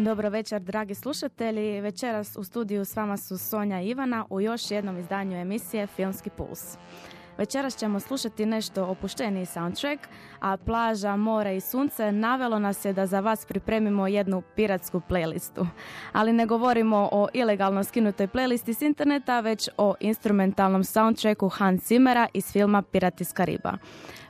Dobro večer, dragi slušatelji. Večeras u studiju s vama su Sonja i Ivana u još jednom izdanju emisije Filmski puls. Večeras ćemo slušati nešto opušteniji soundtrack, a plaža, more i sunce navelo nas je da za vas pripremimo jednu piratsku playlistu. Ali ne govorimo o ilegalno skinutoj playlisti s interneta, već o instrumentalnom soundtracku Hans Zimmera iz filma Pirati iz Kariba.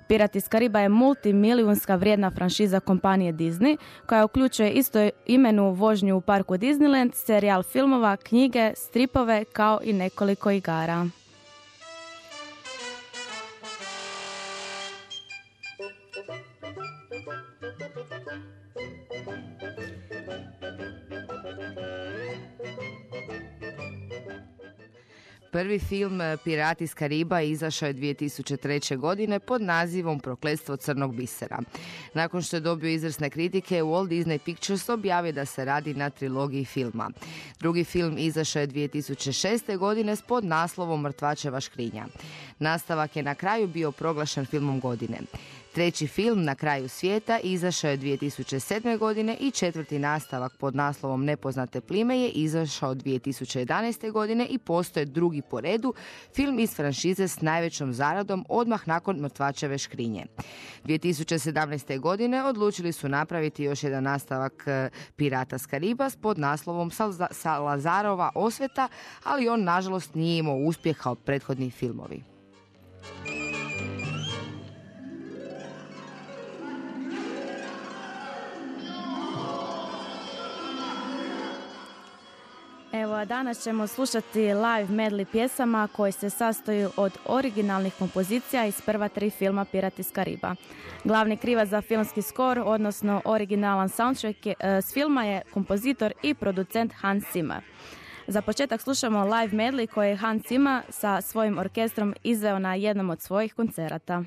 Pirati iz Kariba je multimilijunska vrijedna franšiza kompanije Disney, koja uključuje isto imenu vožnju u parku Disneyland, serijal filmova, knjige, stripove kao i nekoliko igara. Prvi film eh, Pirati iz Kariba izašao je 2003. godine pod nazivom Prokletstvo crnog bisera. Nakon što je dobio izvrsne kritike, Walt Disney Pictures objavio da se radi na trilogiji filma. Drugi film izašao je 2006. godine s pod naslovom Mrtvačeva škrinja. Nastavak je na kraju bio proglašen filmom godine. Treći film Na kraju svijeta izašao je 2007. godine i četvrti nastavak pod naslovom Nepoznate plime je izašao 2011. godine i postoje drugi po redu film iz franšize s najvećom zaradom odmah nakon Mrtvačeve škrinje. 2017. godine odlučili su napraviti još jedan nastavak e, Pirata s Karibas pod naslovom Salazarova osveta, ali on nažalost nije imao uspjeh kao prethodni filmovi. Evo, danas ćemo slušati live medley pjesama koji se sastoji od originalnih kompozicija iz prva tri filma Pirati iz Kariba. Glavni krivac za filmski skor, odnosno originalan soundtrack je, e, s filma je kompozitor i producent Hans Zimmer. Za početak slušamo live medley koji je Hans Zimmer sa svojim orkestrom izveo na jednom od svojih koncerata.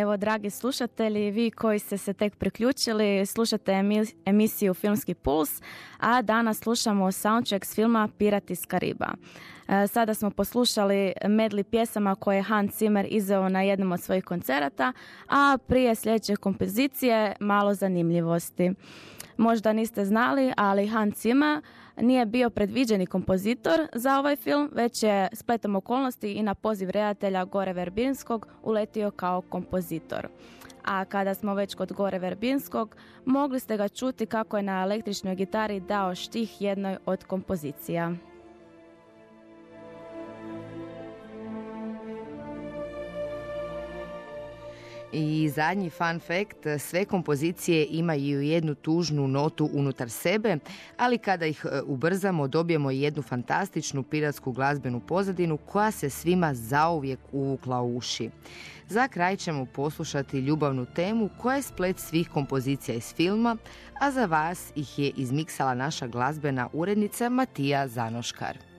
Evo, dragi slušatelji, vi koji ste se tek priključili, slušate emisiju Filmski puls, a danas slušamo soundtrack s filma Pirat iz Kariba. E, sada smo poslušali medli pjesama koje je Hans Zimmer izveo na jednom od svojih koncerata, a prije sljedeće kompozicije malo zanimljivosti. Možda niste znali, ali Hans Zimmer nije bio predviđeni kompozitor za ovaj film, već je spletom okolnosti i na poziv redatelja Gore Verbinskog uletio kao kompozitor. A kada smo već kod Gore Verbinskog, mogli ste ga čuti kako je na električnoj gitari dao štih jednoj od kompozicija. I zadnji fun fact, sve kompozicije imaju jednu tužnu notu unutar sebe, ali kada ih e, ubrzamo dobijemo jednu fantastičnu piratsku glazbenu pozadinu koja se svima zauvijek uvukla u uši. Za kraj ćemo poslušati ljubavnu temu koja je splet svih kompozicija iz filma, a za vas ih je izmiksala naša glazbena urednica Matija Zanoškar.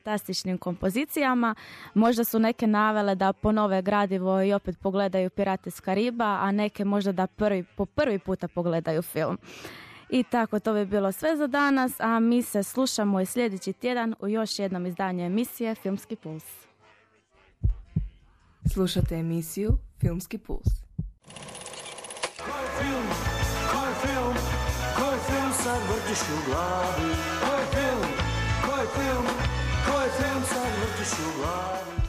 Fantastičnim kompozicijama. Možda su neke navele da ponove gradivo i opet pogledaju Pirate iz Kariba, a neke možda da prvi, po prvi puta pogledaju film. I tako, to bi bilo sve za danas, a mi se slušamo i sljedeći tjedan u još jednom izdanju emisije Filmski puls. Slušate emisiju Filmski puls. Koji film, koji film, koji film sad vrtiš u glavi? somebody